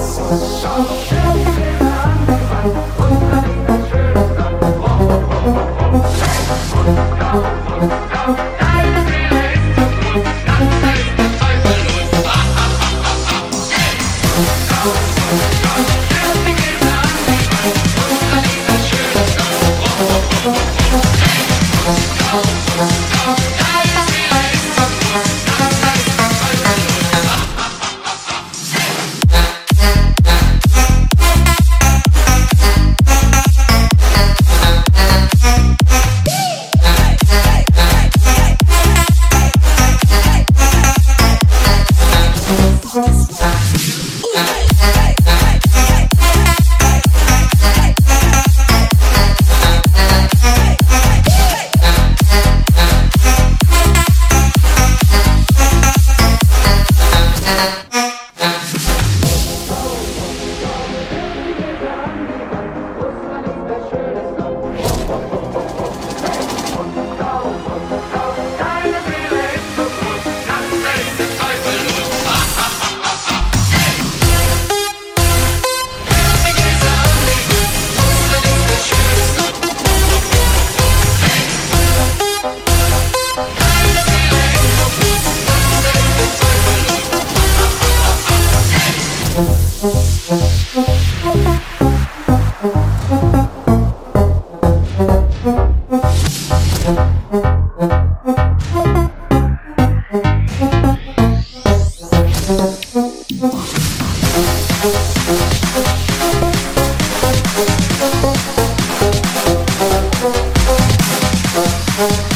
Down, down, down.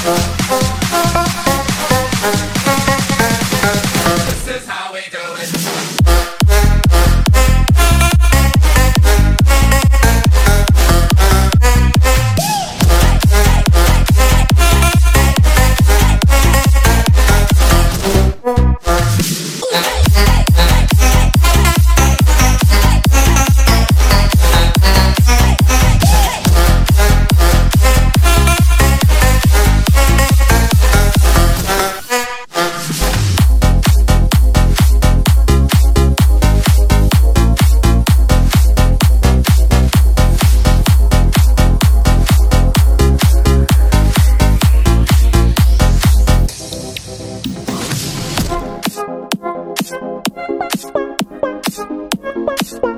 Uh-huh. Thank